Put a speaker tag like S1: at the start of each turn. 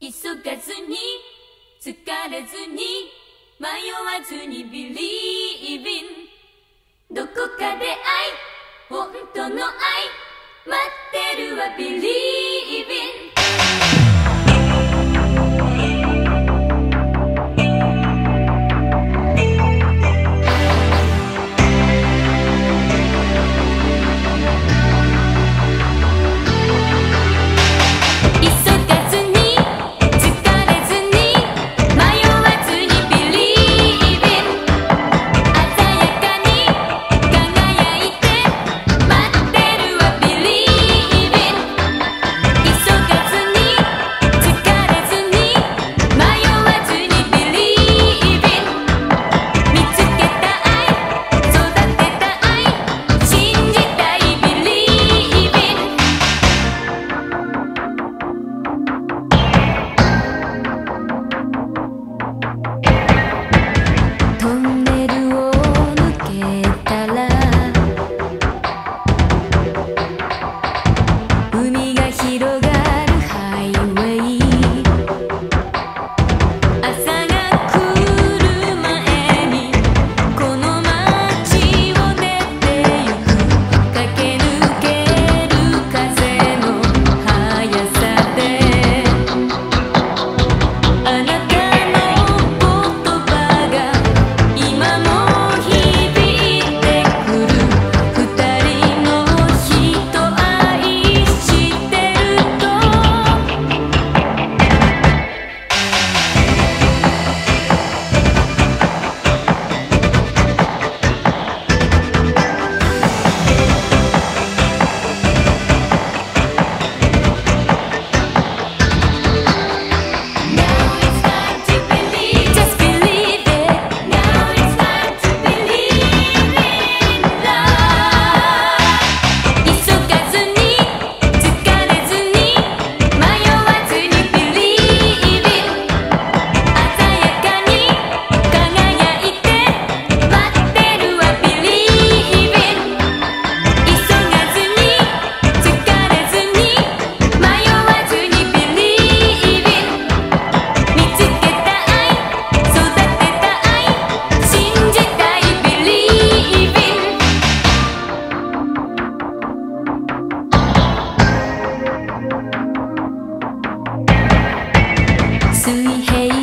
S1: 急がずに疲れずに迷わずにビリービン。どこかで愛本当の愛待ってるわビリービン。水平